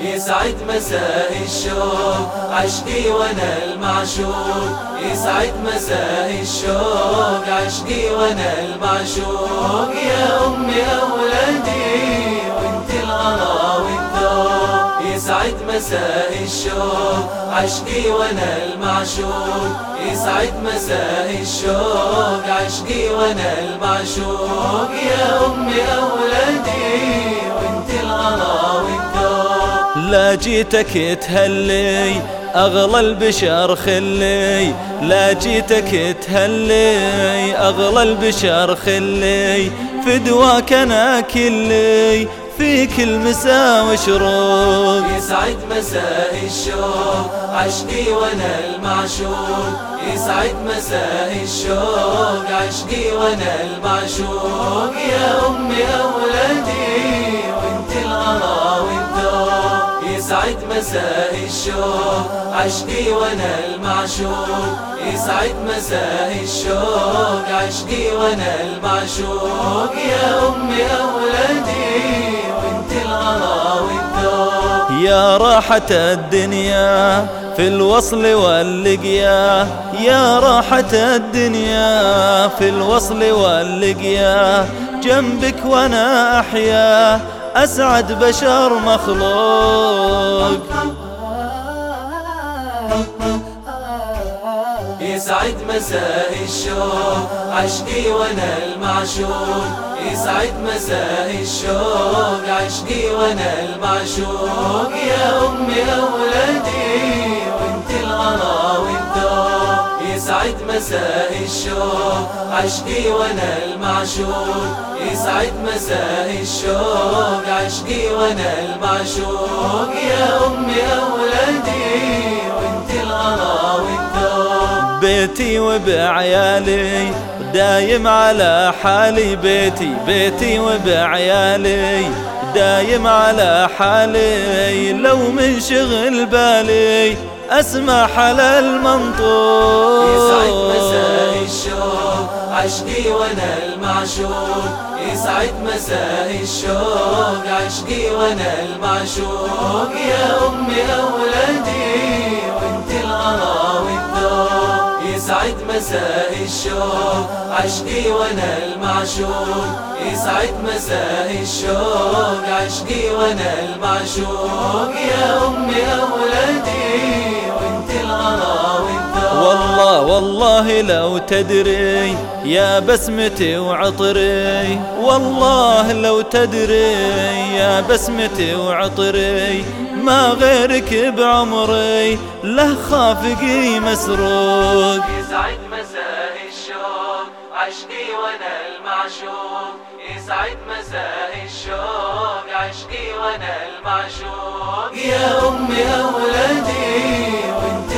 يسعد مساء الشوق عشقي وأنا المعشوق. يسعد مساء الشوق عشقي وأنا المعشوق. يا أمي أولادي وأنت والذوق يسعد مساء الشوق عشقي وأنا المعشوق. يسعد مساء الشوق عشقي وأنا المعشوق. يا أمي أولادي وأنت الغلا والذوق لا جيتك تهلي أغلى البشر خلي. لا جيتك تهلي أغلى البشر خلي. فدواك أنا كلي في كل مساء وشروق يسعد مساء الشوق عشقي وأنا المعشوق. يسعد مساء الشوق عشقي وأنا المعشوق. يا أمي أولادي يسعد مساء الشوق عشقي وأنا المعشوق. يسعد مساء الشوق عشقي وأنا المعشوق. يا امي أولادي وانت الغلا والذوق يا راحة الدنيا في الوصل واللقيا. يا راحة الدنيا في الوصل واللقيا. جنبك وأنا أحيا أسعد بشر مخلوق. يسعد مساء الشوق عشقي وأنا المعشوق. يسعد مساء الشوق عشقي وأنا المعشوق. يا أمي أولادي مساء الشوق عشقي وأنا المعشوق. يسعد مساء الشوق عشقي وأنا المعشوق. يا أمي أولادي وأنت الغلا والذوق بيتي وبعيالي دايم على حالي. بيتي بيتي وبعيالي دايم على حالي. لو من شغل بالي يسعد مساء الشوق عشقي وأنا المعشوق. يسعد مساء الشوق. عشقي وأنا المعشوق. يا أمي أولادي وأنت الغلا والذوق. يسعد مساء الشوق. عشقي وأنا المعشوق. يسعد مساء الشوق. عشقي وأنا المعشوق. يا أمي أولادي وأنت والذوق. والله والله لو تدري يا بسمتي وعطري والله لو تدري يا بسمتي وعطري ما غيرك بعمري له خافقي مسروق. يسعد مساء الشوق عشقي وأنا المعشوق. يسعد مساء الشوق عشقي وأنا المعشوق. يا أمي أولادي وأنت